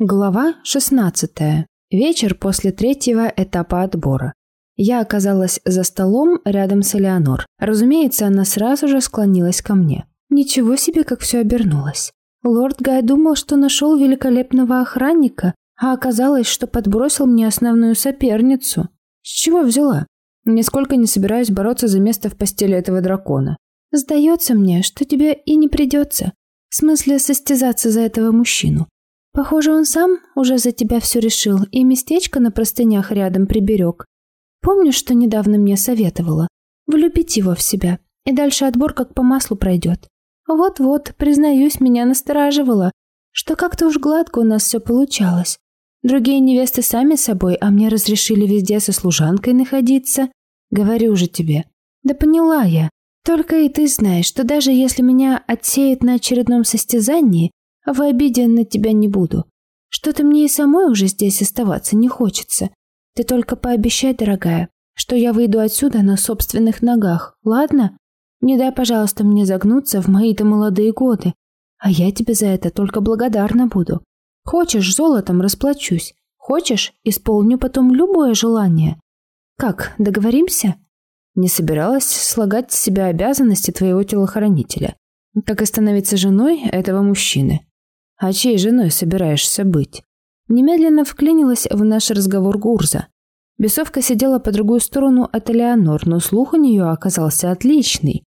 Глава 16. Вечер после третьего этапа отбора. Я оказалась за столом рядом с Элеонор. Разумеется, она сразу же склонилась ко мне. Ничего себе, как все обернулось. Лорд Гай думал, что нашел великолепного охранника, а оказалось, что подбросил мне основную соперницу. С чего взяла? Нисколько не собираюсь бороться за место в постели этого дракона. Сдается мне, что тебе и не придется. В смысле, состязаться за этого мужчину. Похоже, он сам уже за тебя все решил и местечко на простынях рядом приберег. Помнишь, что недавно мне советовала? Влюбить его в себя, и дальше отбор как по маслу пройдет. Вот-вот, признаюсь, меня настораживало, что как-то уж гладко у нас все получалось. Другие невесты сами собой, а мне разрешили везде со служанкой находиться. Говорю же тебе. Да поняла я. Только и ты знаешь, что даже если меня отсеют на очередном состязании, в обиде на тебя не буду. Что-то мне и самой уже здесь оставаться не хочется. Ты только пообещай, дорогая, что я выйду отсюда на собственных ногах, ладно? Не дай, пожалуйста, мне загнуться в мои-то молодые годы, а я тебе за это только благодарна буду. Хочешь, золотом расплачусь. Хочешь, исполню потом любое желание. Как, договоримся? Не собиралась слагать с себя обязанности твоего телохранителя, как и становиться женой этого мужчины. А чьей женой собираешься быть? Немедленно вклинилась в наш разговор Гурза. Бесовка сидела по другую сторону от Элеонор, но слух у нее оказался отличный.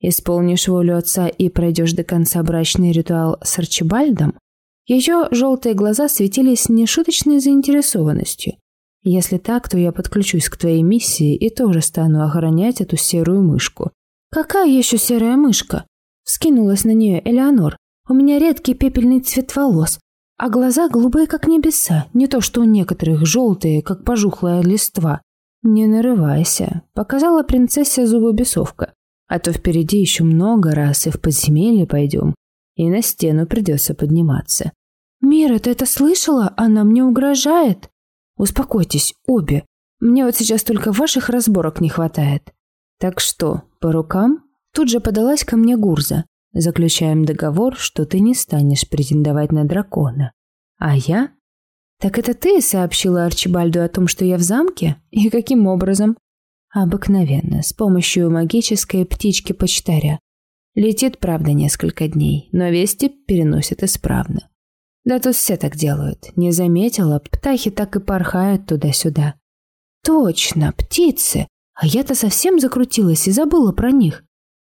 Исполнишь волю отца и пройдешь до конца брачный ритуал с Арчибальдом? Ее желтые глаза светились нешуточной заинтересованностью. Если так, то я подключусь к твоей миссии и тоже стану охранять эту серую мышку. Какая еще серая мышка? Вскинулась на нее Элеонор. У меня редкий пепельный цвет волос, а глаза голубые, как небеса, не то что у некоторых желтые, как пожухлая листва. «Не нарывайся», — показала принцессе зубобесовка. «А то впереди еще много раз и в подземелье пойдем, и на стену придется подниматься». «Мира, ты это слышала? Она мне угрожает!» «Успокойтесь, обе. Мне вот сейчас только ваших разборок не хватает». «Так что, по рукам?» Тут же подалась ко мне Гурза. Заключаем договор, что ты не станешь претендовать на дракона. А я? Так это ты сообщила Арчибальду о том, что я в замке? И каким образом? Обыкновенно, с помощью магической птички-почтаря. Летит, правда, несколько дней, но вести переносит исправно. Да тут все так делают. Не заметила, птахи так и порхают туда-сюда. Точно, птицы. А я-то совсем закрутилась и забыла про них.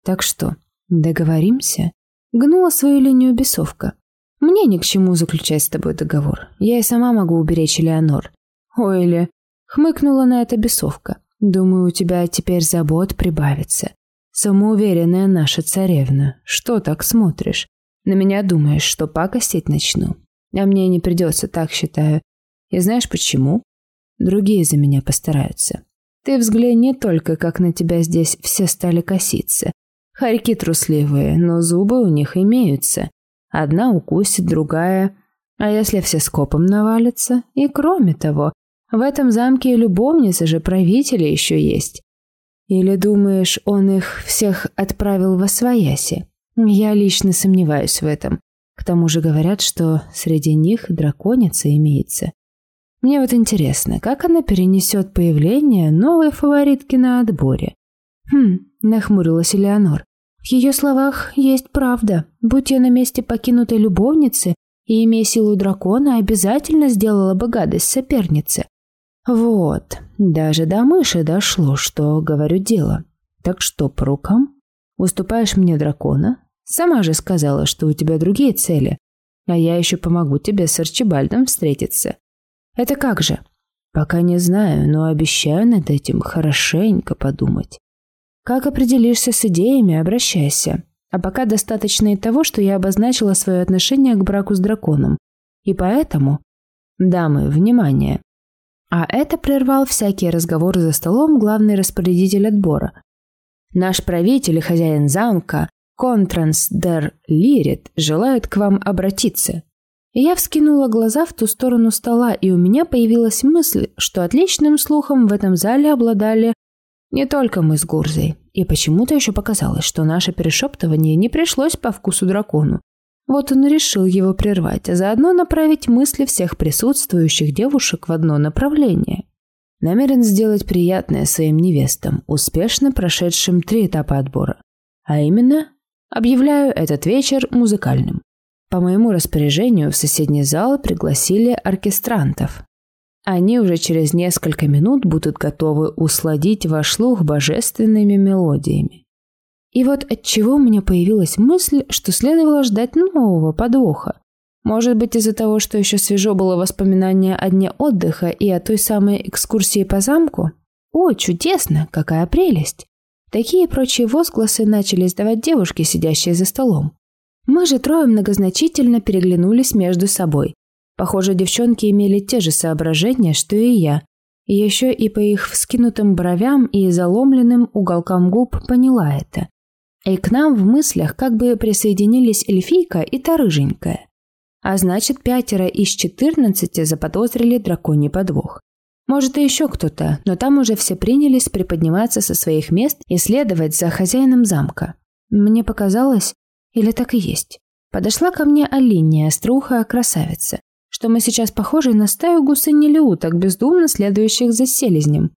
Так что, «Договоримся?» Гнула свою линию бесовка. «Мне ни к чему заключать с тобой договор. Я и сама могу уберечь Элеонор». «Ой, Ли!» Хмыкнула на это бесовка. «Думаю, у тебя теперь забот прибавится. Самоуверенная наша царевна. Что так смотришь? На меня думаешь, что пакостить начну? А мне не придется, так считаю. И знаешь почему? Другие за меня постараются. Ты взгляни только, как на тебя здесь все стали коситься, Хорьки трусливые, но зубы у них имеются. Одна укусит, другая. А если все скопом навалятся? И кроме того, в этом замке и любовницы же правители еще есть. Или думаешь, он их всех отправил во свояси? Я лично сомневаюсь в этом. К тому же говорят, что среди них драконица имеется. Мне вот интересно, как она перенесет появление новой фаворитки на отборе? Хм, нахмурилась Элеонор. В ее словах есть правда. Будь я на месте покинутой любовницы и имея силу дракона, обязательно сделала бы гадость сопернице. Вот, даже до мыши дошло, что говорю дело. Так что, по рукам? Уступаешь мне дракона? Сама же сказала, что у тебя другие цели. А я еще помогу тебе с Арчибальдом встретиться. Это как же? Пока не знаю, но обещаю над этим хорошенько подумать. Как определишься с идеями, обращайся. А пока достаточно и того, что я обозначила свое отношение к браку с драконом. И поэтому... Дамы, внимание. А это прервал всякие разговоры за столом главный распорядитель отбора. Наш правитель и хозяин замка, Контранс дер Лирит, желает к вам обратиться. Я вскинула глаза в ту сторону стола, и у меня появилась мысль, что отличным слухом в этом зале обладали не только мы с Гурзой. И почему-то еще показалось, что наше перешептывание не пришлось по вкусу дракону. Вот он решил его прервать, а заодно направить мысли всех присутствующих девушек в одно направление. Намерен сделать приятное своим невестам, успешно прошедшим три этапа отбора. А именно, объявляю этот вечер музыкальным. По моему распоряжению в соседний зал пригласили оркестрантов. Они уже через несколько минут будут готовы усладить ваш слух божественными мелодиями. И вот от чего у меня появилась мысль, что следовало ждать нового подвоха. Может быть, из-за того, что еще свежо было воспоминание о дне отдыха и о той самой экскурсии по замку? О, чудесно! Какая прелесть! Такие прочие возгласы начали издавать девушки, сидящие за столом. Мы же трое многозначительно переглянулись между собой. Похоже, девчонки имели те же соображения, что и я. И еще и по их вскинутым бровям и заломленным уголкам губ поняла это. И к нам в мыслях как бы присоединились эльфийка и та рыженькая. А значит, пятеро из четырнадцати заподозрили драконий подвох. Может, и еще кто-то, но там уже все принялись приподниматься со своих мест и следовать за хозяином замка. Мне показалось, или так и есть. Подошла ко мне Алиния, струхая красавица, что мы сейчас похожи на стаю гусынь уток, бездумно следующих за селезнем.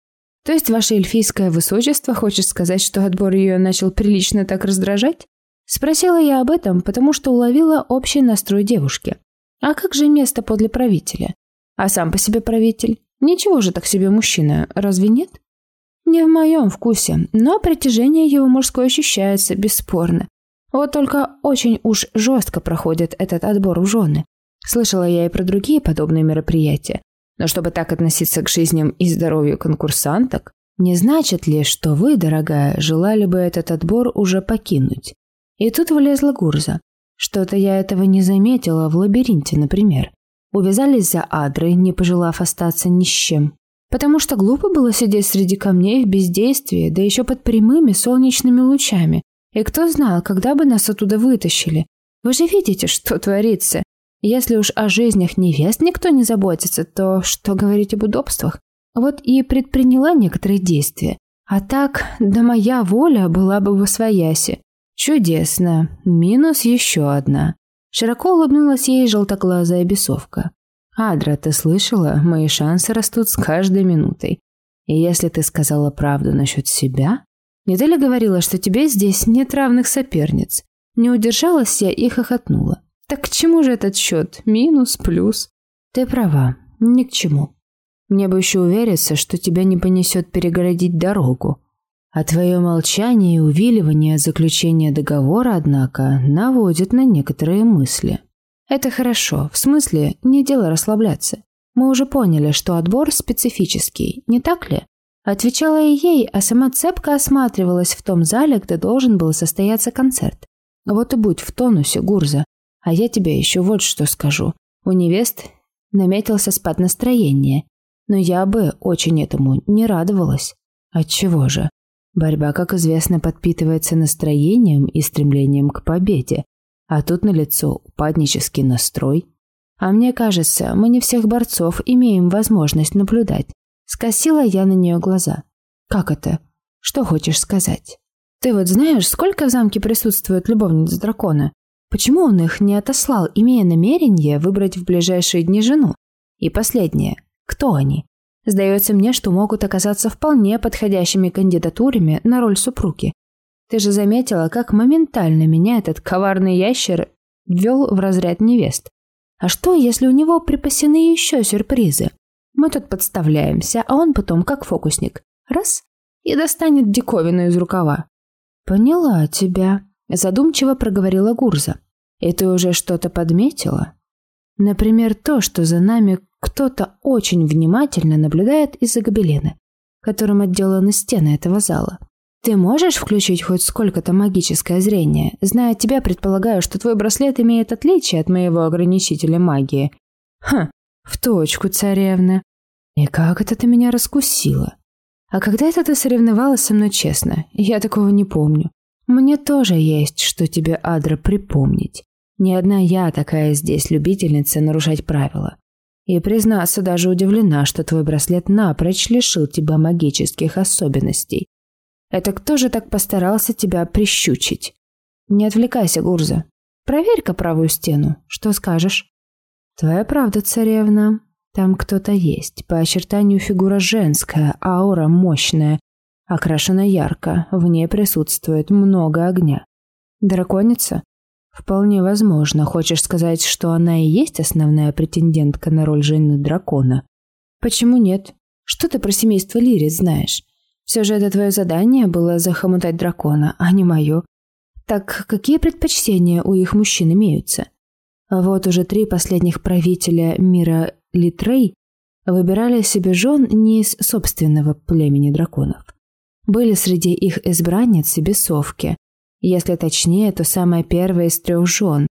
То есть ваше эльфийское высочество хочет сказать, что отбор ее начал прилично так раздражать? Спросила я об этом, потому что уловила общий настрой девушки. А как же место подле правителя? А сам по себе правитель? Ничего же так себе мужчина, разве нет? Не в моем вкусе, но притяжение его мужское ощущается, бесспорно. Вот только очень уж жестко проходит этот отбор в жены. Слышала я и про другие подобные мероприятия. Но чтобы так относиться к жизням и здоровью конкурсанток, не значит ли, что вы, дорогая, желали бы этот отбор уже покинуть? И тут влезла Гурза. Что-то я этого не заметила в лабиринте, например. Увязались за Адрой, не пожелав остаться ни с чем. Потому что глупо было сидеть среди камней в бездействии, да еще под прямыми солнечными лучами. И кто знал, когда бы нас оттуда вытащили. Вы же видите, что творится. Если уж о жизнях невест никто не заботится, то что говорить об удобствах? Вот и предприняла некоторые действия. А так, да моя воля была бы в освояси. Чудесно. Минус еще одна. Широко улыбнулась ей желтоглазая бесовка. «Адра, ты слышала? Мои шансы растут с каждой минутой. И если ты сказала правду насчет себя, не говорила, что тебе здесь нет равных соперниц? Не удержалась я и хохотнула. Так к чему же этот счет? Минус, плюс? Ты права, ни к чему. Мне бы еще увериться, что тебя не понесет перегородить дорогу. А твое молчание и увиливание заключения договора, однако, наводит на некоторые мысли. Это хорошо, в смысле, не дело расслабляться. Мы уже поняли, что отбор специфический, не так ли? Отвечала и ей, а сама цепка осматривалась в том зале, где должен был состояться концерт. Вот и будь в тонусе, Гурза, а я тебе еще вот что скажу. У невест наметился спад настроения. Но я бы очень этому не радовалась. Отчего же? Борьба, как известно, подпитывается настроением и стремлением к победе. А тут налицо упаднический настрой. А мне кажется, мы не всех борцов имеем возможность наблюдать. Скосила я на нее глаза. Как это? Что хочешь сказать? Ты вот знаешь, сколько в замке присутствует любовниц дракона? Почему он их не отослал, имея намерение выбрать в ближайшие дни жену? И последнее. Кто они? Сдается мне, что могут оказаться вполне подходящими кандидатурами на роль супруги. Ты же заметила, как моментально меня этот коварный ящер ввел в разряд невест. А что, если у него припасены еще сюрпризы? Мы тут подставляемся, а он потом, как фокусник, раз – и достанет диковину из рукава. «Поняла тебя», Задумчиво проговорила Гурза. «И ты уже что-то подметила?» «Например, то, что за нами кто-то очень внимательно наблюдает из-за гобелена, которым отделаны стены этого зала. Ты можешь включить хоть сколько-то магическое зрение? Зная тебя, предполагаю, что твой браслет имеет отличие от моего ограничителя магии. Ха, в точку, царевна. И как это ты меня раскусила? А когда это ты соревновалась со мной честно? Я такого не помню. Мне тоже есть, что тебе, Адра, припомнить. Не одна я такая здесь любительница нарушать правила. И, признаться, даже удивлена, что твой браслет напрочь лишил тебя магических особенностей. Это кто же так постарался тебя прищучить? Не отвлекайся, Гурза. Проверь-ка правую стену. Что скажешь? Твоя правда, царевна. Там кто-то есть. По очертанию фигура женская, аура мощная, окрашена ярко. В ней присутствует много огня. Драконица? Вполне возможно. Хочешь сказать, что она и есть основная претендентка на роль жены дракона? Почему нет? Что ты про семейство Лири знаешь? Все же это твое задание было захомутать дракона, а не мое. Так какие предпочтения у их мужчин имеются? Вот уже три последних правителя мира Литрей выбирали себе жен не из собственного племени драконов. Были среди их избранниц и бесовки. Если точнее, то самая первая из трех жен.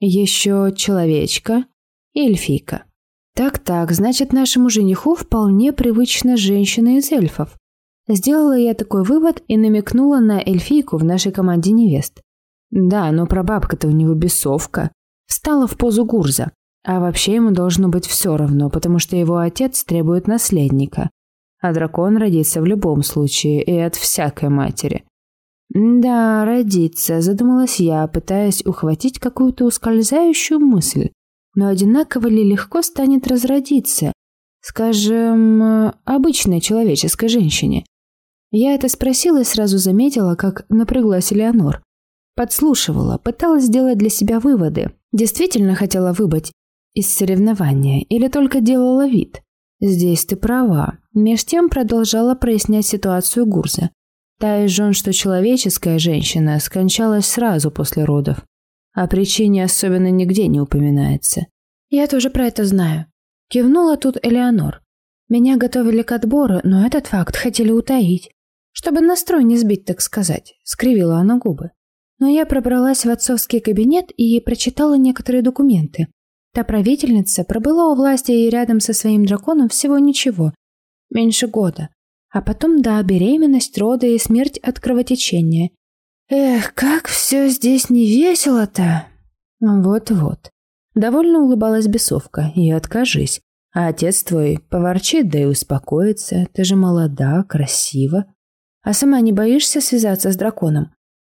Еще человечка и эльфийка. Так-так, значит, нашему жениху вполне привычна женщина из эльфов. Сделала я такой вывод и намекнула на эльфийку в нашей команде невест. Да, но прабабка-то у него бесовка. Встала в позу Гурза. А вообще ему должно быть все равно, потому что его отец требует наследника. А дракон родится в любом случае и от всякой матери. «Да, родится», – задумалась я, пытаясь ухватить какую-то ускользающую мысль. Но одинаково ли легко станет разродиться? Скажем, обычной человеческой женщине. Я это спросила и сразу заметила, как напряглась Элеонор. Подслушивала, пыталась сделать для себя выводы. Действительно хотела выбыть из соревнования или только делала вид? Здесь ты права. Меж тем продолжала прояснять ситуацию Гурза. Та из жен, что человеческая женщина, скончалась сразу после родов. О причине особенно нигде не упоминается. Я тоже про это знаю. Кивнула тут Элеонор. Меня готовили к отбору, но этот факт хотели утаить. Чтобы настрой не сбить, так сказать, скривила она губы. Но я пробралась в отцовский кабинет и прочитала некоторые документы. Та правительница пробыла у власти и рядом со своим драконом всего ничего, меньше года. А потом, да, беременность, роды и смерть от кровотечения. Эх, как все здесь не весело-то. Вот-вот. Довольно улыбалась бесовка, и откажись. А отец твой поворчит, да и успокоится. Ты же молода, красива. А сама не боишься связаться с драконом?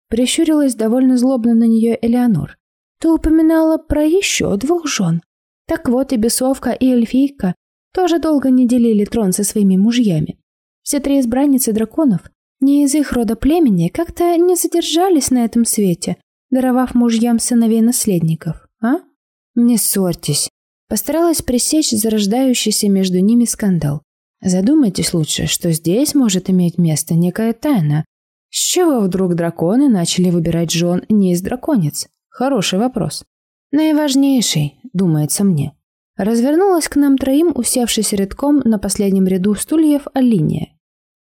Прищурилась довольно злобно на нее Элеонор. Ты упоминала про еще двух жен. Так вот и бесовка, и эльфийка тоже долго не делили трон со своими мужьями. Все три избранницы драконов, не из их рода племени, как-то не задержались на этом свете, даровав мужьям сыновей наследников, а? Не ссорьтесь. Постаралась пресечь зарождающийся между ними скандал. Задумайтесь лучше, что здесь может иметь место некая тайна. С чего вдруг драконы начали выбирать жен не из драконец? Хороший вопрос. Наиважнейший, думается мне. Развернулась к нам троим, усевшись рядком на последнем ряду стульев Алиния.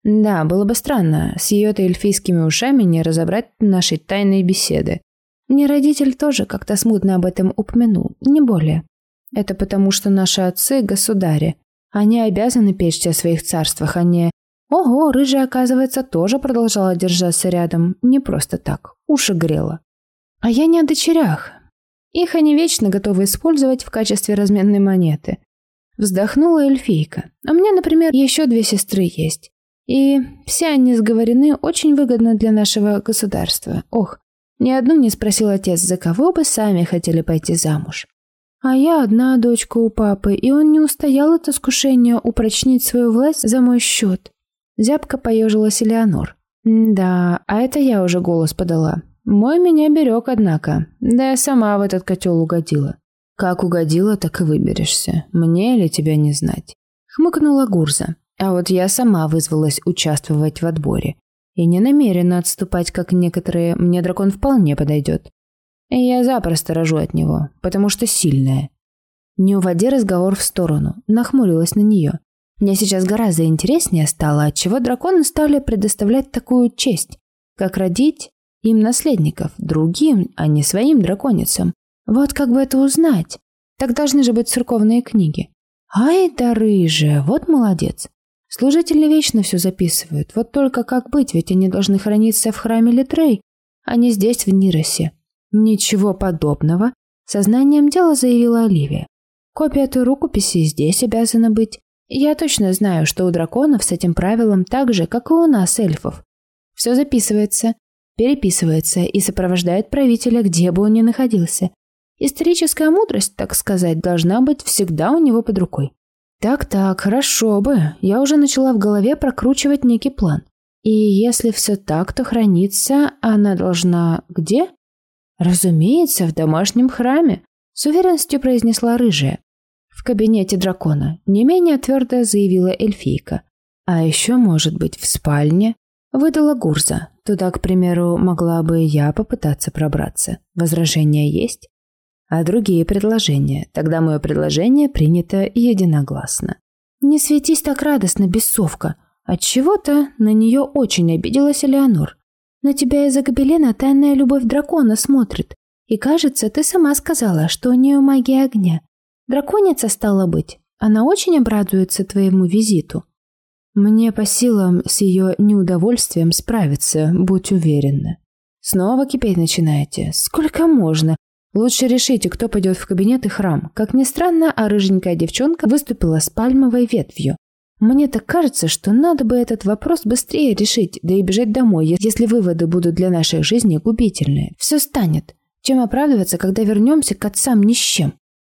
Да, было бы странно с ее-то эльфийскими ушами не разобрать нашей тайной беседы. Мне родитель тоже как-то смутно об этом упомянул, не более. Это потому, что наши отцы – государи. Они обязаны печься о своих царствах, а не Ого, рыжая, оказывается, тоже продолжала держаться рядом, не просто так, уши грела. А я не о дочерях. Их они вечно готовы использовать в качестве разменной монеты. Вздохнула эльфийка. А у меня, например, еще две сестры есть. И все они сговорены очень выгодно для нашего государства. Ох, ни одну не спросил отец, за кого бы сами хотели пойти замуж. А я одна дочка у папы, и он не устоял от искушения упрочнить свою власть за мой счет. Зябко поежилась Элеонор. «Да, а это я уже голос подала. Мой меня берег, однако. Да я сама в этот котел угодила». «Как угодила, так и выберешься. Мне или тебя не знать?» Хмыкнула Гурза. А вот я сама вызвалась участвовать в отборе. И не намерена отступать, как некоторые. Мне дракон вполне подойдет. И я запросто рожу от него, потому что сильная. Не уводи разговор в сторону, нахмурилась на нее. Мне сейчас гораздо интереснее стало, отчего драконы стали предоставлять такую честь, как родить им наследников, другим, а не своим драконицам. Вот как бы это узнать? Так должны же быть церковные книги. Ай да рыжая, вот молодец. Служители вечно все записывают. Вот только как быть, ведь они должны храниться в храме Литрей, а не здесь, в Ниросе. Ничего подобного, сознанием дела заявила Оливия. Копия той рукописи здесь обязана быть. Я точно знаю, что у драконов с этим правилом так же, как и у нас, эльфов. Все записывается. Переписывается и сопровождает правителя, где бы он ни находился. Историческая мудрость, так сказать, должна быть всегда у него под рукой. Так-так, хорошо бы. Я уже начала в голове прокручивать некий план. И если все так, то храниться она должна где? Разумеется, в домашнем храме, с уверенностью произнесла рыжая. В кабинете дракона, не менее твердо заявила эльфийка. А еще, может быть, в спальне? Выдала Гурза. Туда, к примеру, могла бы я попытаться пробраться. Возражения есть? а другие предложения. Тогда мое предложение принято единогласно. Не светись так радостно, бесовка. Отчего-то на нее очень обиделась Элеонор. На тебя из-за гобелена тайная любовь дракона смотрит. И кажется, ты сама сказала, что у нее магия огня. Драконица стала быть. Она очень обрадуется твоему визиту. Мне по силам с ее неудовольствием справиться, будь уверена. Снова кипеть начинаете. Сколько можно? Лучше решите, кто пойдет в кабинет и храм. Как ни странно, а рыженькая девчонка выступила с пальмовой ветвью. Мне так кажется, что надо бы этот вопрос быстрее решить, да и бежать домой, если выводы будут для нашей жизни губительные. Все станет. Чем оправдываться, когда вернемся к отцам ни с чем?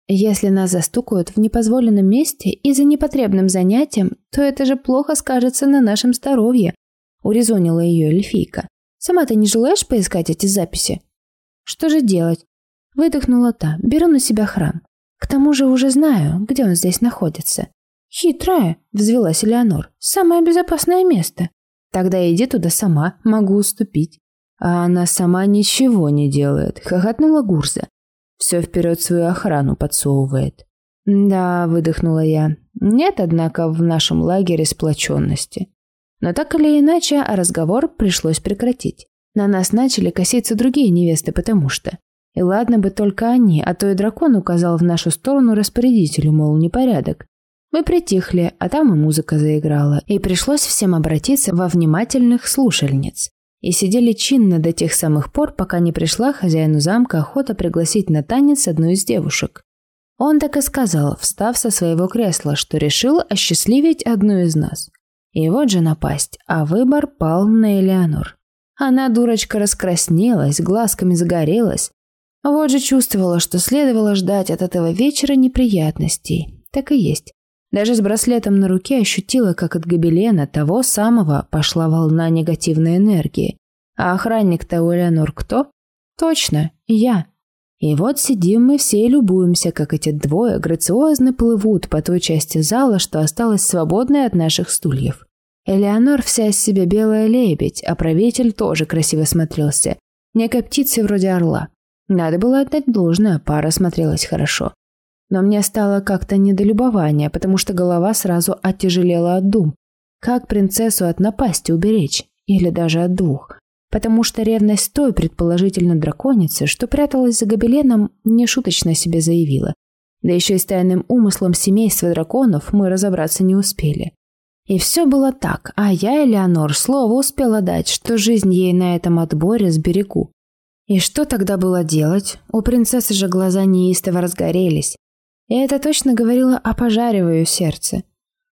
Если нас застукают в непозволенном месте и за непотребным занятием, то это же плохо скажется на нашем здоровье, урезонила ее эльфийка. Сама ты не желаешь поискать эти записи? Что же делать? Выдохнула та. Беру на себя храм. К тому же уже знаю, где он здесь находится. Хитрая, взвелась Элеонор. Самое безопасное место. Тогда иди туда сама, могу уступить. А она сама ничего не делает, хохотнула Гурза. Все вперед свою охрану подсовывает. Да, выдохнула я. Нет, однако, в нашем лагере сплоченности. Но так или иначе, разговор пришлось прекратить. На нас начали коситься другие невесты, потому что... И ладно бы только они, а то и дракон указал в нашу сторону распорядителю, мол, непорядок. Мы притихли, а там и музыка заиграла, и пришлось всем обратиться во внимательных слушальниц. И сидели чинно до тех самых пор, пока не пришла хозяину замка охота пригласить на танец одну из девушек. Он так и сказал, встав со своего кресла, что решил осчастливить одну из нас. И вот же напасть, а выбор пал на Элеонор. Она, дурочка, раскраснелась, глазками загорелась, вот же чувствовала, что следовало ждать от этого вечера неприятностей. Так и есть. Даже с браслетом на руке ощутила, как от гобелена того самого пошла волна негативной энергии. А охранник-то у Элеонор кто? Точно, я. И вот сидим мы все и любуемся, как эти двое грациозно плывут по той части зала, что осталась свободной от наших стульев. Элеонор вся из себя белая лебедь, а правитель тоже красиво смотрелся. Некой птицей вроде орла. Надо было отдать должное, пара смотрелась хорошо. Но мне стало как-то недолюбование, потому что голова сразу оттяжелела от дум. Как принцессу от напасти уберечь? Или даже от двух? Потому что ревность той, предположительно драконицы, что пряталась за гобеленом, нешуточно себе заявила. Да еще и с тайным умыслом семейства драконов мы разобраться не успели. И все было так, а я, Элеонор, слово успела дать, что жизнь ей на этом отборе сберегу. И что тогда было делать? У принцессы же глаза неистово разгорелись. И это точно говорило о пожаре в ее сердце.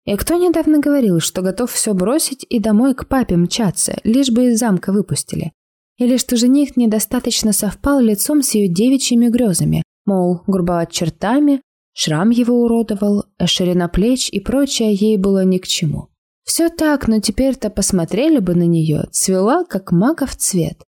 И кто недавно говорил, что готов все бросить и домой к папе мчаться, лишь бы из замка выпустили? Или что жених недостаточно совпал лицом с ее девичьими грезами, мол, грубоват чертами, шрам его уродовал, а ширина плеч и прочее ей было ни к чему. Все так, но теперь-то посмотрели бы на нее, цвела, как маков цвет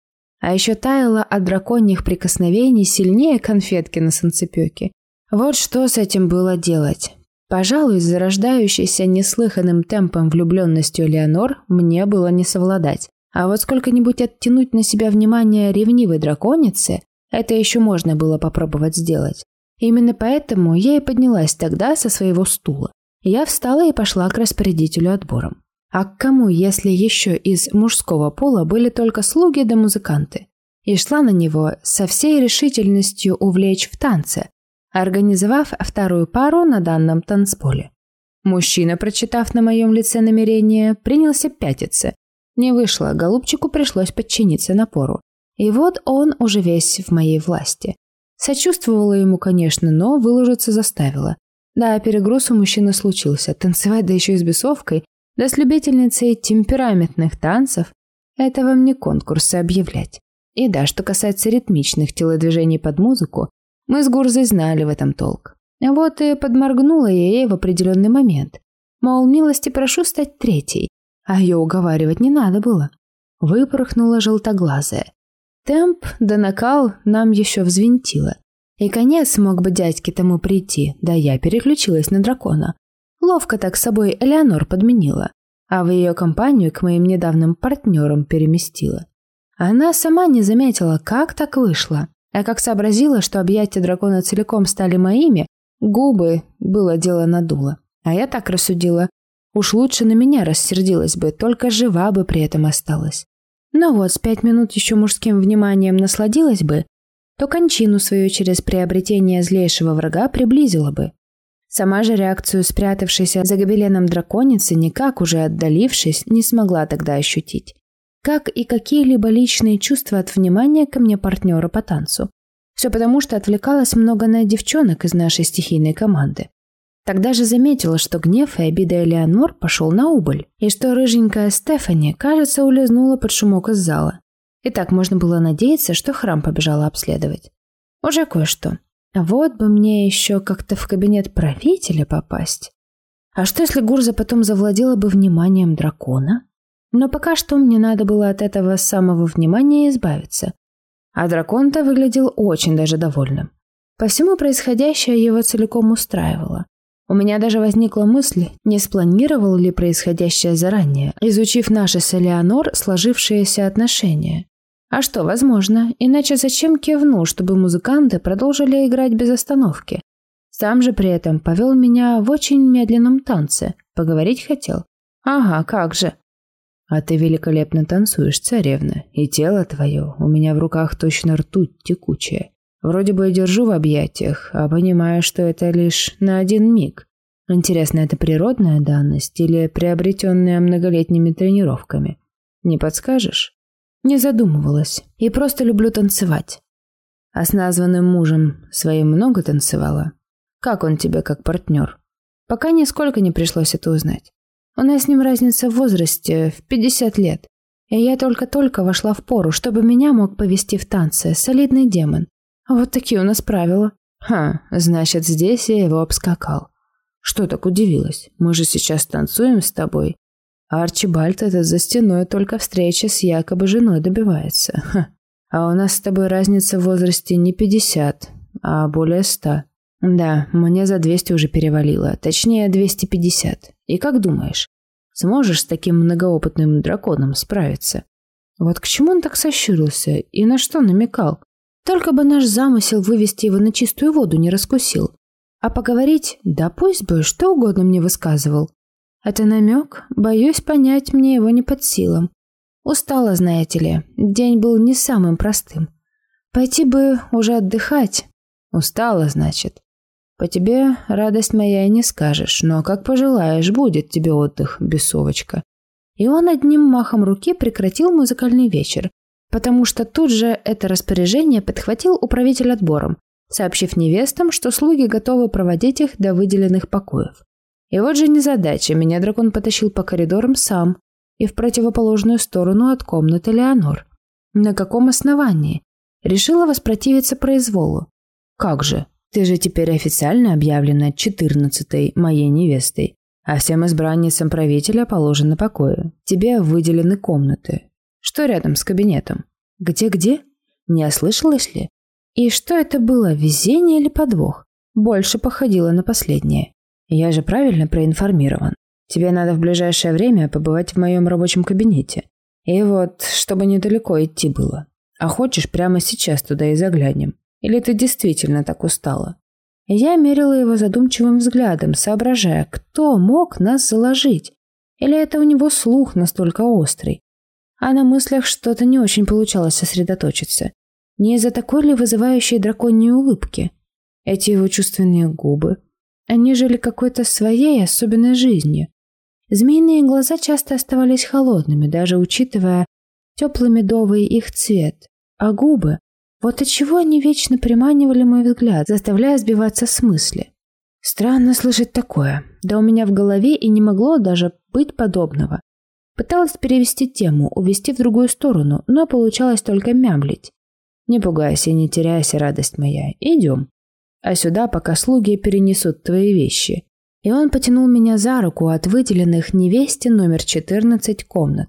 а еще таяла от драконьих прикосновений сильнее конфетки на санцепёке. Вот что с этим было делать. Пожалуй, с зарождающейся неслыханным темпом влюбленностью Леонор мне было не совладать. А вот сколько-нибудь оттянуть на себя внимание ревнивой драконицы, это еще можно было попробовать сделать. Именно поэтому я и поднялась тогда со своего стула. Я встала и пошла к распорядителю отбором. А к кому, если еще из мужского пола были только слуги да музыканты? И шла на него со всей решительностью увлечь в танце, организовав вторую пару на данном танцполе. Мужчина, прочитав на моем лице намерение, принялся пятиться. Не вышло, голубчику пришлось подчиниться напору. И вот он уже весь в моей власти. Сочувствовала ему, конечно, но выложиться заставила. Да, перегруз у мужчины случился. Танцевать, да еще и с бесовкой, да с любительницей темпераментных танцев Это вам не конкурсы объявлять. И да, что касается ритмичных телодвижений под музыку, мы с Гурзой знали в этом толк. Вот и подморгнула я ей в определенный момент. Мол, милости прошу стать третьей. А ее уговаривать не надо было. Выпорхнула желтоглазая. Темп да накал нам еще взвинтило. И конец мог бы дядьке тому прийти, да я переключилась на дракона. Ловко так с собой Элеонор подменила, а в ее компанию к моим недавним партнерам переместила. Она сама не заметила, как так вышло. А как сообразила, что объятия дракона целиком стали моими, губы было дело надуло. А я так рассудила. Уж лучше на меня рассердилась бы, только жива бы при этом осталась. Но вот с пять минут еще мужским вниманием насладилась бы, то кончину свою через приобретение злейшего врага приблизила бы. Сама же реакцию спрятавшейся за гобеленом драконицы, никак уже отдалившись, не смогла тогда ощутить. Как и какие-либо личные чувства от внимания ко мне партнера по танцу. Все потому, что отвлекалась много на девчонок из нашей стихийной команды. Тогда же заметила, что гнев и обида Элеонор пошел на убыль, и что рыженькая Стефани, кажется, улизнула под шумок из зала. И так можно было надеяться, что храм побежала обследовать. Уже кое-что. Вот бы мне еще как-то в кабинет правителя попасть. А что, если Гурза потом завладела бы вниманием дракона? Но пока что мне надо было от этого самого внимания избавиться. А дракон-то выглядел очень даже довольным. По всему происходящее его целиком устраивало. У меня даже возникла мысль, не спланировал ли происходящее заранее, изучив наши с Элеонор сложившиеся отношения. А что, возможно, иначе зачем кивнул, чтобы музыканты продолжили играть без остановки? Сам же при этом повел меня в очень медленном танце. Поговорить хотел? Ага, как же. А ты великолепно танцуешь, царевна, и тело твое у меня в руках точно ртуть текучая. Вроде бы и держу в объятиях, а понимаю, что это лишь на один миг. Интересно, это природная данность или приобретенная многолетними тренировками? Не подскажешь? Не задумывалась. И просто люблю танцевать. А с названным мужем своим много танцевала? Как он тебе как партнер? Пока нисколько не пришлось это узнать. У нас с ним разница в возрасте в 50 лет. И я только-только вошла в пору, чтобы меня мог повести в танцы солидный демон. Вот такие у нас правила. Ха, значит, здесь я его обскакал. Что так удивилась? Мы же сейчас танцуем с тобой. А Арчибальд этот за стеной только встречи с якобы женой добивается. Ха. А у нас с тобой разница в возрасте не 50, а более 100. Да, мне за 200 уже перевалило, точнее 250. И как думаешь, сможешь с таким многоопытным драконом справиться? Вот к чему он так сощурился и на что намекал? Только бы наш замысел вывести его на чистую воду не раскусил. А поговорить, да пусть бы, что угодно мне высказывал. Это намек, боюсь понять мне его не под силам. Устала, знаете ли, день был не самым простым. Пойти бы уже отдыхать. Устала, значит. По тебе, радость моя, и не скажешь, но как пожелаешь, будет тебе отдых, бесовочка. И он одним махом руки прекратил музыкальный вечер, потому что тут же это распоряжение подхватил управитель отбором, сообщив невестам, что слуги готовы проводить их до выделенных покоев. И вот же незадача, меня дракон потащил по коридорам сам и в противоположную сторону от комнаты Леонор. На каком основании? Решила воспротивиться произволу. Как же, ты же теперь официально объявлена четырнадцатой моей невестой, а всем избранницам правителя положено покои. Тебе выделены комнаты, что рядом с кабинетом? Где-где? Не ослышалось ли? И что это было, везение или подвох? Больше походило на последнее. Я же правильно проинформирован. Тебе надо в ближайшее время побывать в моем рабочем кабинете. И вот, чтобы недалеко идти было. А хочешь, прямо сейчас туда и заглянем? Или ты действительно так устала?» Я мерила его задумчивым взглядом, соображая, кто мог нас заложить. Или это у него слух настолько острый, а на мыслях что-то не очень получалось сосредоточиться. Не из-за такой ли вызывающей драконьей улыбки? Эти его чувственные губы. Они жили какой-то своей особенной жизнью. Змеиные глаза часто оставались холодными, даже учитывая теплый медовый их цвет. А губы? Вот отчего они вечно приманивали мой взгляд, заставляя сбиваться с мысли. Странно слышать такое. Да у меня в голове и не могло даже быть подобного. Пыталась перевести тему, увести в другую сторону, но получалось только мямлить. «Не пугайся, не теряйся, радость моя. Идем. А сюда пока слуги перенесут твои вещи». И он потянул меня за руку от выделенных невесте номер 14 комнат.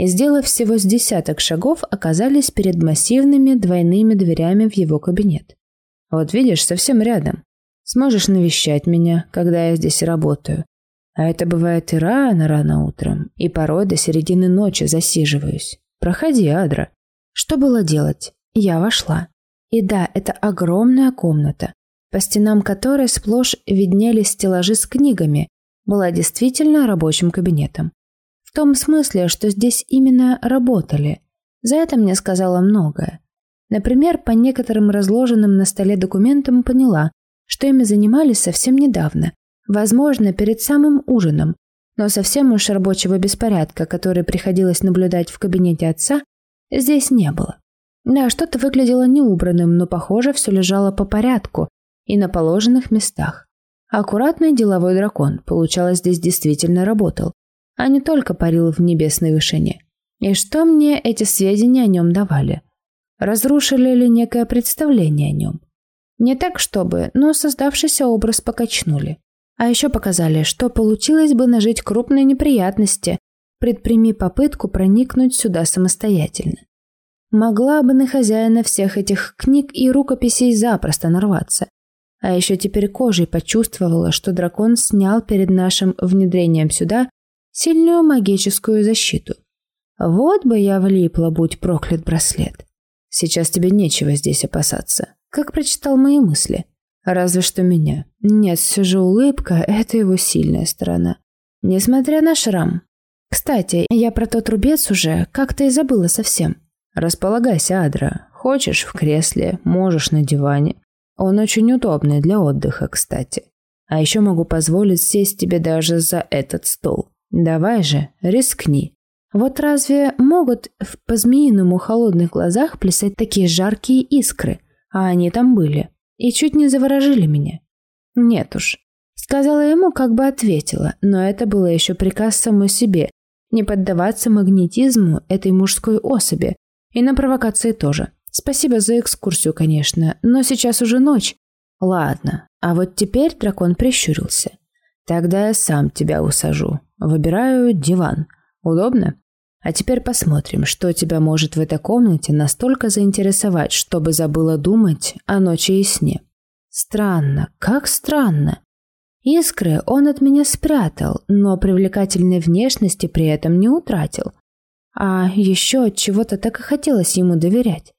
И, сделав всего с десяток шагов, оказались перед массивными двойными дверями в его кабинет. «Вот видишь, совсем рядом. Сможешь навещать меня, когда я здесь работаю. А это бывает и рано-рано утром, и порой до середины ночи засиживаюсь. Проходи, Адра. Что было делать? Я вошла. И да, это огромная комната, по стенам которой сплошь виднелись стеллажи с книгами, была действительно рабочим кабинетом. В том смысле, что здесь именно работали. За это мне сказала многое. Например, по некоторым разложенным на столе документам поняла, что ими занимались совсем недавно, возможно, перед самым ужином, но совсем уж рабочего беспорядка, который приходилось наблюдать в кабинете отца, здесь не было. Да, что-то выглядело неубранным, но, похоже, все лежало по порядку и на положенных местах. Аккуратный деловой дракон, получалось, здесь действительно работал, а не только парил в небесной вышине. И что мне эти сведения о нем давали? Разрушили ли некое представление о нем? Не так чтобы, но создавшийся образ покачнули. А еще показали, что получилось бы нажить крупные неприятности, предприми попытку проникнуть сюда самостоятельно. Могла бы на хозяина всех этих книг и рукописей запросто нарваться. А еще теперь кожей почувствовала, что дракон снял перед нашим внедрением сюда сильную магическую защиту. Вот бы я влипла, будь проклят браслет. Сейчас тебе нечего здесь опасаться. Как прочитал мои мысли. Разве что меня. Нет, все же улыбка – это его сильная сторона. Несмотря на шрам. Кстати, я про тот рубец уже как-то и забыла совсем. Располагайся, Адра. Хочешь в кресле, можешь на диване. Он очень удобный для отдыха, кстати. А еще могу позволить сесть тебе даже за этот стол. Давай же, рискни. Вот разве могут в по-змеиному холодных глазах плясать такие жаркие искры? А они там были. И чуть не заворожили меня. Нет уж. Сказала ему, как бы ответила, но это было еще приказ самой себе. Не поддаваться магнетизму этой мужской особи, и на провокации тоже. Спасибо за экскурсию, конечно, но сейчас уже ночь. Ладно, а вот теперь дракон прищурился. Тогда я сам тебя усажу. Выбираю диван. Удобно? А теперь посмотрим, что тебя может в этой комнате настолько заинтересовать, чтобы забыла думать о ночи и сне. Странно, как странно. Искры он от меня спрятал, но привлекательной внешности при этом не утратил. А еще от чего-то так и хотелось ему доверять.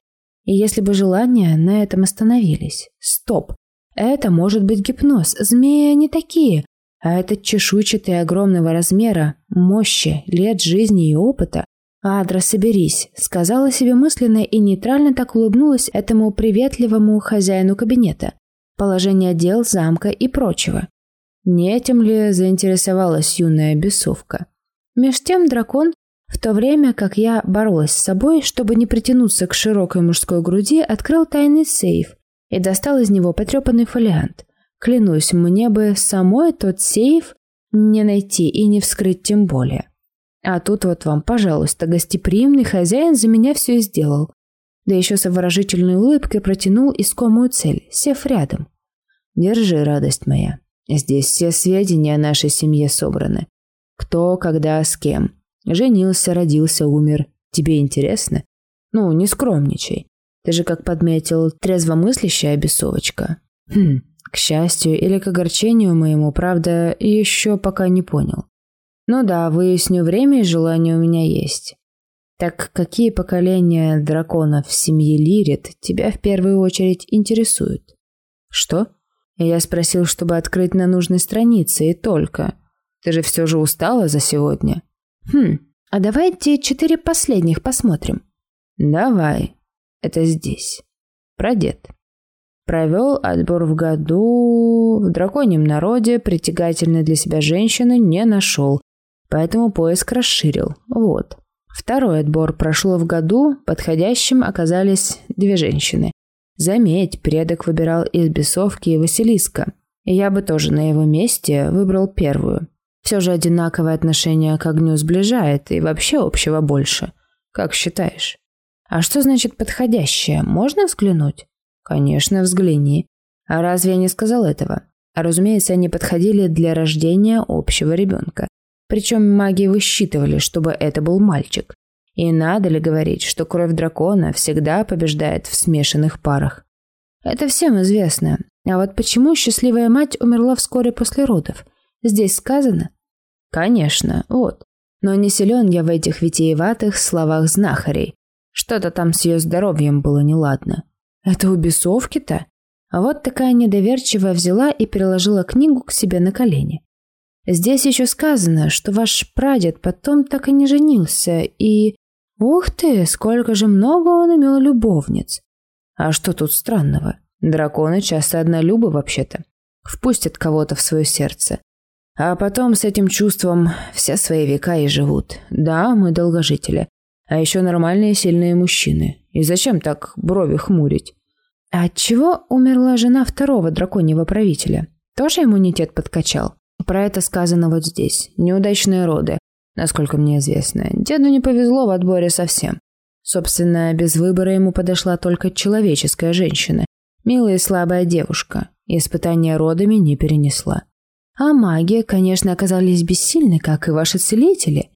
И если бы желания на этом остановились. Стоп. Это может быть гипноз. Змеи не такие. А этот чешуйчатый огромного размера, мощи, лет жизни и опыта. «Адра, соберись», — сказала себе мысленно и нейтрально так улыбнулась этому приветливому хозяину кабинета. Положение дел, замка и прочего. Не этим ли заинтересовалась юная бесовка? Меж тем дракон в то время как я боролась с собой, чтобы не притянуться к широкой мужской груди, открыл тайный сейф и достал из него потрепанный фолиант. Клянусь, мне бы самой тот сейф не найти и не вскрыть тем более. А тут вот вам, пожалуйста, гостеприимный хозяин за меня все и сделал. Да еще с обворожительной улыбкой протянул искомую цель, сев рядом. Держи, радость моя. Здесь все сведения о нашей семье собраны. Кто, когда, с кем. Женился, родился, умер. Тебе интересно? Ну, не скромничай. Ты же, как подметил, трезвомыслящая бесовочка. Хм, к счастью или к огорчению моему, правда, еще пока не понял. Ну да, выясню время и желание у меня есть. Так какие поколения драконов в семье Лирит тебя в первую очередь интересуют? Что? Я спросил, чтобы открыть на нужной странице, и только. Ты же все же устала за сегодня? Хм, а давайте четыре последних посмотрим. Давай. Это здесь. Прадед. Провел отбор в году... В драконьем народе притягательной для себя женщины не нашел, поэтому поиск расширил. Вот. Второй отбор прошло в году, подходящим оказались две женщины. Заметь, предок выбирал из бесовки и Василиска. Я бы тоже на его месте выбрал первую. Все же одинаковое отношение к огню сближает, и вообще общего больше. Как считаешь? А что значит подходящее? Можно взглянуть? Конечно, взгляни. А разве я не сказал этого? разумеется, они подходили для рождения общего ребенка. Причем маги высчитывали, чтобы это был мальчик. И надо ли говорить, что кровь дракона всегда побеждает в смешанных парах? Это всем известно. А вот почему счастливая мать умерла вскоре после родов? Здесь сказано? Конечно, вот. Но не силен я в этих витиеватых словах знахарей. Что-то там с ее здоровьем было неладно. Это у бесовки-то? А вот такая недоверчивая взяла и переложила книгу к себе на колени. Здесь еще сказано, что ваш прадед потом так и не женился, и... Ух ты, сколько же много он имел любовниц. А что тут странного? Драконы часто однолюбы вообще-то. Впустят кого-то в свое сердце. А потом с этим чувством все свои века и живут. Да, мы долгожители. А еще нормальные сильные мужчины. И зачем так брови хмурить? А чего умерла жена второго драконьего правителя? Тоже иммунитет подкачал? Про это сказано вот здесь. Неудачные роды, насколько мне известно. Деду не повезло в отборе совсем. Собственно, без выбора ему подошла только человеческая женщина. Милая и слабая девушка. Испытания родами не перенесла. А маги, конечно, оказались бессильны, как и ваши целители.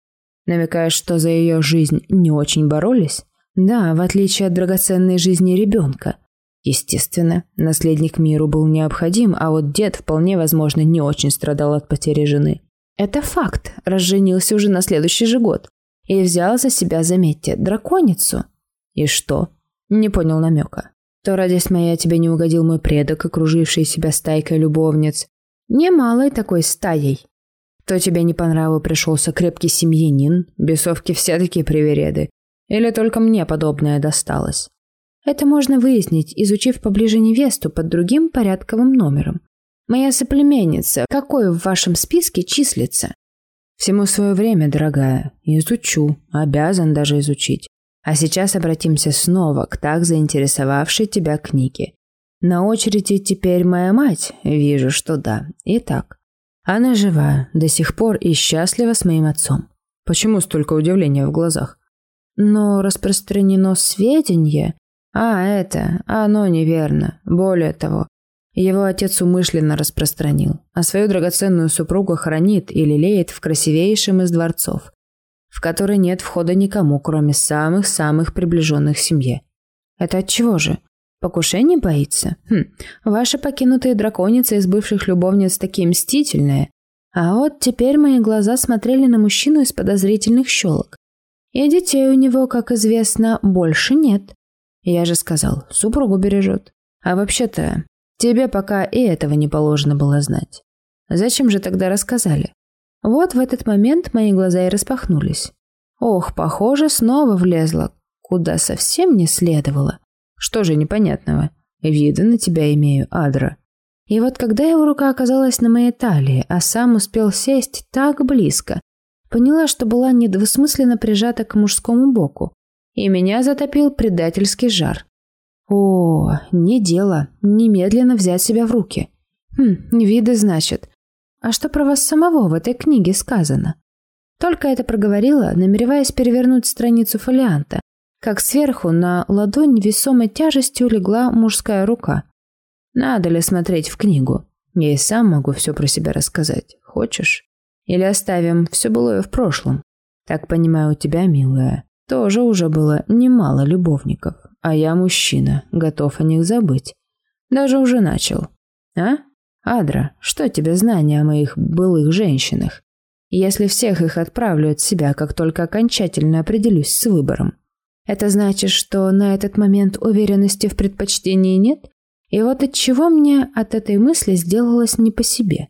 Намекая, что за ее жизнь не очень боролись? Да, в отличие от драгоценной жизни ребенка. Естественно, наследник миру был необходим, а вот дед вполне возможно не очень страдал от потери жены. Это факт, разженился уже на следующий же год. И взял за себя, заметьте, драконицу. И что? Не понял намека. То радость моя тебе не угодил мой предок, окруживший себя стайкой любовниц. Немалой такой стаей. То тебе не по нраву пришелся крепкий семьянин, бесовки все такие привереды. Или только мне подобное досталось? Это можно выяснить, изучив поближе невесту под другим порядковым номером. Моя соплеменница, какой в вашем списке числится? Всему свое время, дорогая. Изучу. Обязан даже изучить. А сейчас обратимся снова к так заинтересовавшей тебя книге. На очереди теперь моя мать? Вижу, что да. Итак, она жива, до сих пор и счастлива с моим отцом. Почему столько удивления в глазах? Но распространено сведения... А, это, оно неверно. Более того, его отец умышленно распространил, а свою драгоценную супругу хранит и лелеет в красивейшем из дворцов, в который нет входа никому, кроме самых-самых приближенных семье. Это от чего же? Покушений боится? Хм, ваши покинутые драконицы из бывших любовниц такие мстительные. А вот теперь мои глаза смотрели на мужчину из подозрительных щелок. И детей у него, как известно, больше нет. Я же сказал, супругу бережет. А вообще-то, тебе пока и этого не положено было знать. Зачем же тогда рассказали? Вот в этот момент мои глаза и распахнулись. Ох, похоже, снова влезла, куда совсем не следовало. Что же непонятного? Виды на тебя имею, Адра. И вот когда его рука оказалась на моей талии, а сам успел сесть так близко, поняла, что была недвусмысленно прижата к мужскому боку, и меня затопил предательский жар. О, не дело, немедленно взять себя в руки. Хм, виды, значит. А что про вас самого в этой книге сказано? Только это проговорила, намереваясь перевернуть страницу фолианта, как сверху на ладонь весомой тяжестью легла мужская рука. Надо ли смотреть в книгу? Я и сам могу все про себя рассказать. Хочешь? Или оставим все былое в прошлом? Так понимаю, у тебя, милая, тоже уже было немало любовников, а я мужчина, готов о них забыть. Даже уже начал. А? Адра, что тебе знания о моих былых женщинах? Если всех их отправлю от себя, как только окончательно определюсь с выбором, это значит, что на этот момент уверенности в предпочтении нет? И вот от чего мне от этой мысли сделалось не по себе?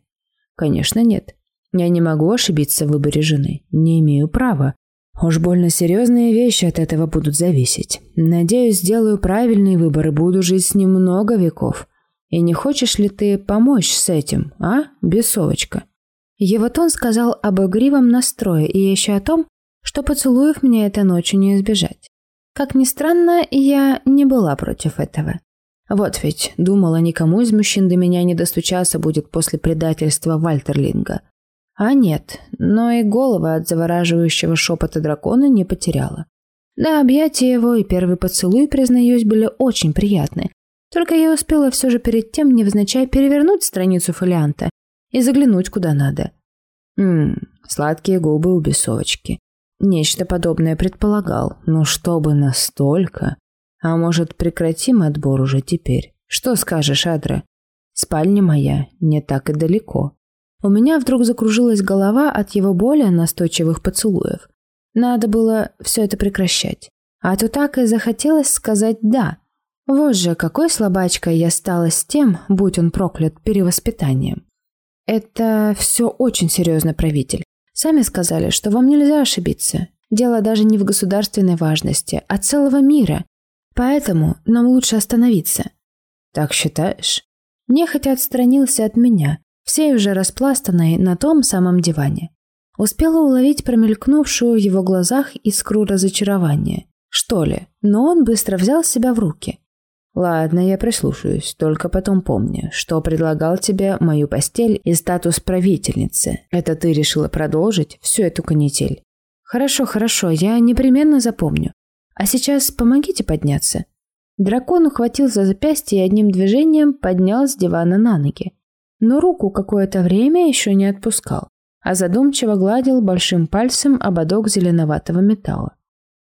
Конечно, нет. Я не могу ошибиться в выборе жены. Не имею права. Уж больно серьезные вещи от этого будут зависеть. Надеюсь, сделаю правильный выбор и буду жить с ним много веков. И не хочешь ли ты помочь с этим, а, бесовочка?» Его тон сказал об игривом настрое и еще о том, что поцелуев мне этой ночью не избежать. Как ни странно, я не была против этого. Вот ведь, думала, никому из мужчин до меня не достучаться будет после предательства Вальтерлинга. А нет, но и головы от завораживающего шепота дракона не потеряла. Да, объятия его и первый поцелуй, признаюсь, были очень приятны. Только я успела все же перед тем невзначай перевернуть страницу фолианта и заглянуть куда надо. Ммм, сладкие губы у бесовочки. Нечто подобное предполагал, но чтобы настолько... А может, прекратим отбор уже теперь? Что скажешь, Адра? Спальня моя не так и далеко. У меня вдруг закружилась голова от его более настойчивых поцелуев. Надо было все это прекращать. А то так и захотелось сказать «да». Вот же, какой слабачкой я стала с тем, будь он проклят, перевоспитанием. Это все очень серьезно, правитель. Сами сказали, что вам нельзя ошибиться. Дело даже не в государственной важности, а целого мира. Поэтому нам лучше остановиться. Так считаешь? Нехотя отстранился от меня, всей уже распластанной на том самом диване. Успела уловить промелькнувшую в его глазах искру разочарования. Что ли? Но он быстро взял себя в руки. Ладно, я прислушаюсь, только потом помни, что предлагал тебе мою постель и статус правительницы. Это ты решила продолжить всю эту канитель. Хорошо, хорошо, я непременно запомню. А сейчас помогите подняться. Дракон ухватил за запястье и одним движением поднял с дивана на ноги. Но руку какое-то время еще не отпускал, а задумчиво гладил большим пальцем ободок зеленоватого металла.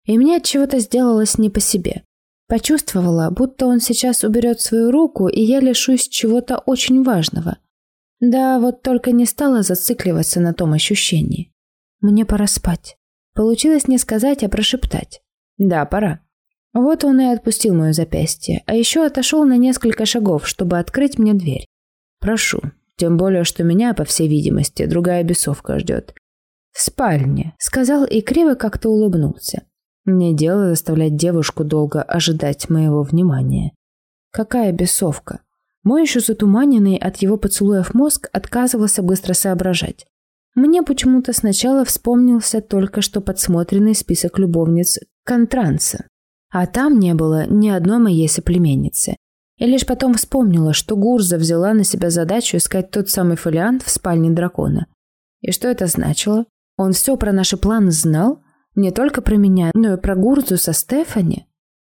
И мне от чего-то сделалось не по себе. Почувствовала, будто он сейчас уберет свою руку, и я лишусь чего-то очень важного. Да, вот только не стала зацикливаться на том ощущении. Мне пора спать. Получилось не сказать, а прошептать. Да, пора. Вот он и отпустил мое запястье, а еще отошел на несколько шагов, чтобы открыть мне дверь. Прошу, тем более, что меня, по всей видимости, другая бесовка ждет. В спальне, сказал и криво как-то улыбнулся. Мне дело заставлять девушку долго ожидать моего внимания. Какая бесовка. Мой еще затуманенный от его поцелуев мозг отказывался быстро соображать. Мне почему-то сначала вспомнился только что подсмотренный список любовниц Контранса. А там не было ни одной моей соплеменницы. И лишь потом вспомнила, что Гурза взяла на себя задачу искать тот самый фолиант в спальне дракона. И что это значило? Он все про наши планы знал? Не только про меня, но и про Гурзу со Стефани.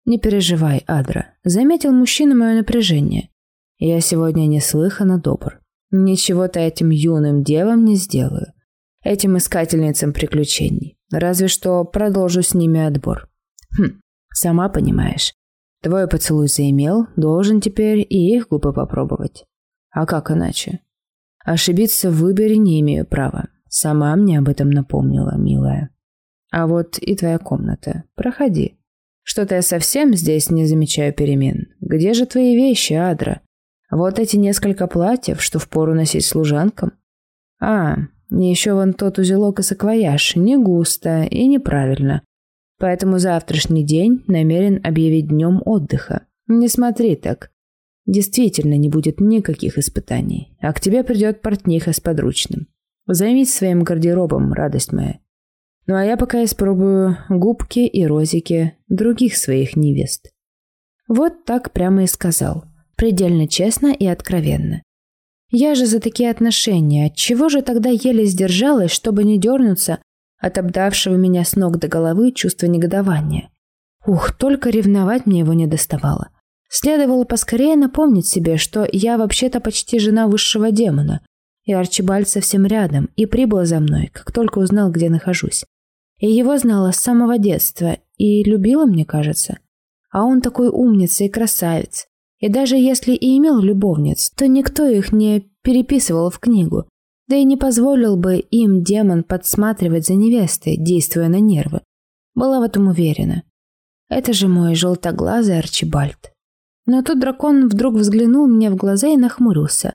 Не переживай, Адра. Заметил мужчина мое напряжение. Я сегодня неслыханно добр. Ничего ты этим юным девам не сделаю. Этим искательницам приключений. Разве что продолжу с ними отбор. Хм, сама понимаешь. Твой поцелуй заимел, должен теперь и их губы попробовать. А как иначе? Ошибиться в выборе не имею права. Сама мне об этом напомнила, милая. А вот и твоя комната. Проходи. Что-то я совсем здесь не замечаю перемен. Где же твои вещи, Адра? Вот эти несколько платьев, что впору носить служанкам? А, еще вон тот узелок и саквояж. Не густо и неправильно. Поэтому завтрашний день намерен объявить днем отдыха. Не смотри так. Действительно не будет никаких испытаний. А к тебе придет портниха с подручным. Займись своим гардеробом, радость моя. Ну а я пока испробую губки и розики других своих невест. Вот так прямо и сказал. Предельно честно и откровенно. Я же за такие отношения, чего же тогда еле сдержалась, чтобы не дернуться от обдавшего меня с ног до головы чувства негодования. Ух, только ревновать мне его не доставало. Следовало поскорее напомнить себе, что я вообще-то почти жена высшего демона, и Арчибальд совсем рядом, и прибыл за мной, как только узнал, где нахожусь. И его знала с самого детства и любила, мне кажется. А он такой умница и красавец. И даже если и имел любовниц, то никто их не переписывал в книгу. Да и не позволил бы им демон подсматривать за невестой, действуя на нервы. Была в этом уверена. Это же мой желтоглазый Арчибальд. Но тут дракон вдруг взглянул мне в глаза и нахмурился.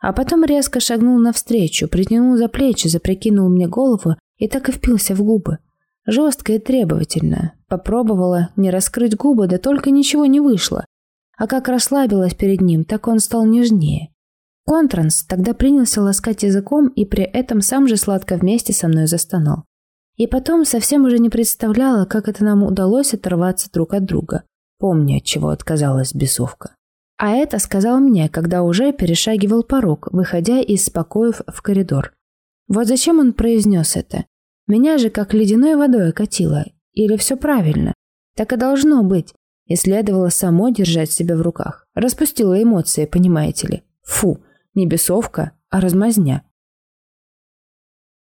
А потом резко шагнул навстречу, притянул за плечи, запрокинул мне голову и так и впился в губы. Жестко и требовательно. Попробовала не раскрыть губы, да только ничего не вышло. А как расслабилась перед ним, так он стал нежнее. Контранс тогда принялся ласкать языком и при этом сам же сладко вместе со мной застонал. И потом совсем уже не представляла, как это нам удалось оторваться друг от друга, помня, от чего отказалась бесовка. А это сказал мне, когда уже перешагивал порог, выходя из покоев в коридор. Вот зачем он произнес это? Меня же как ледяной водой окатило. Или все правильно? Так и должно быть. И следовало само держать себя в руках. Распустила эмоции, понимаете ли. Фу, не бесовка, а размазня.